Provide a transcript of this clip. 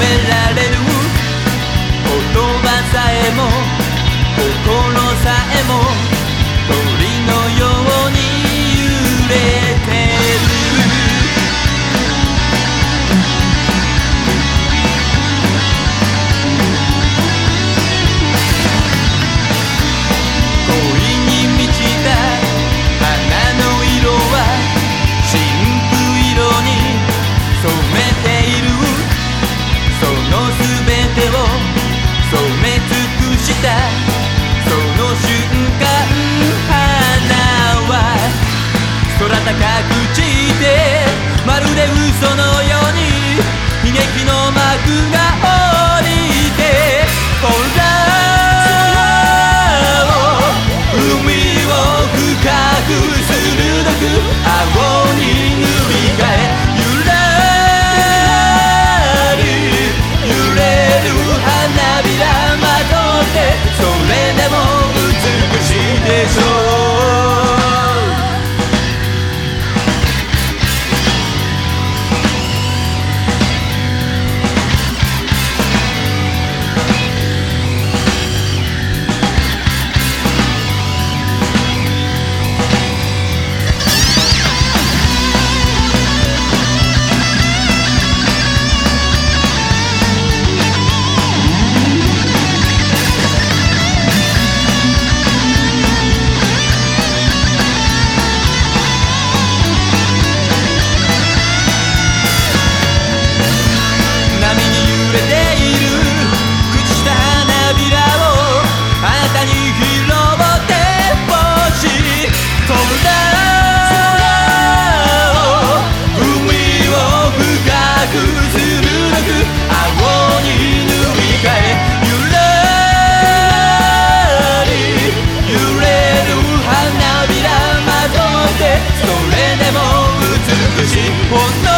められる染め尽くした Eso tiempo